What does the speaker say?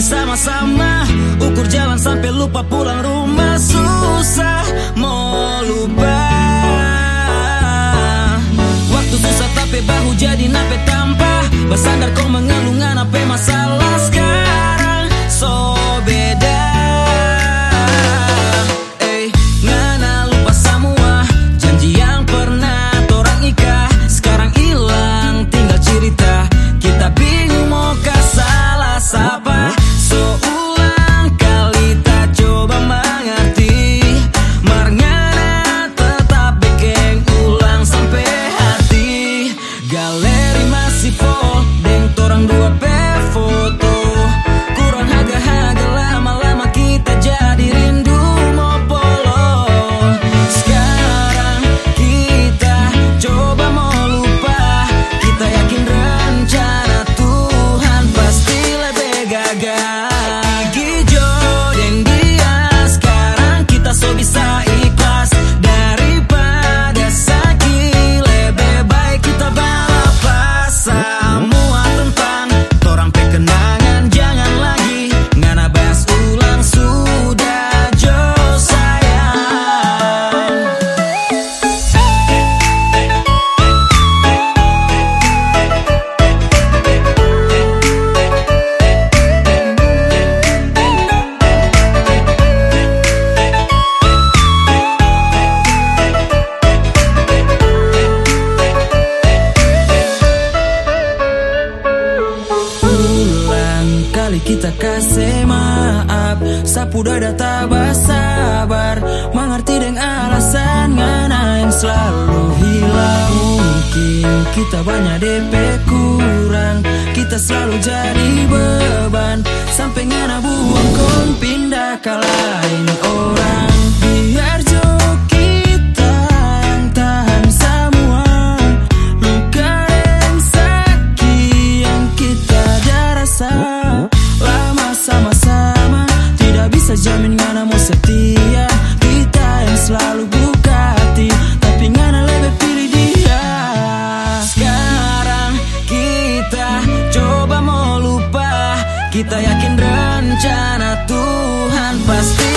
masih sama-sama. Ukur jalan sampai lupa pulang rumah. Susah mau lupa. Waktu susah tapi bahu jadi nape tanpa Bersandar Sapu dada tak sabar Mengerti dengan alasan ngana yang selalu hilang. Mungkin kita banyak DP kurang Kita selalu jadi beban. Sampai ngana buang kon pindah ke lain orang jamin ngana mau setia. Kita yang selalu buka hati. Tapi ngana lebih pilih dia. Sekarang kita coba mau lupa. Kita yakin rencana Tuhan pasti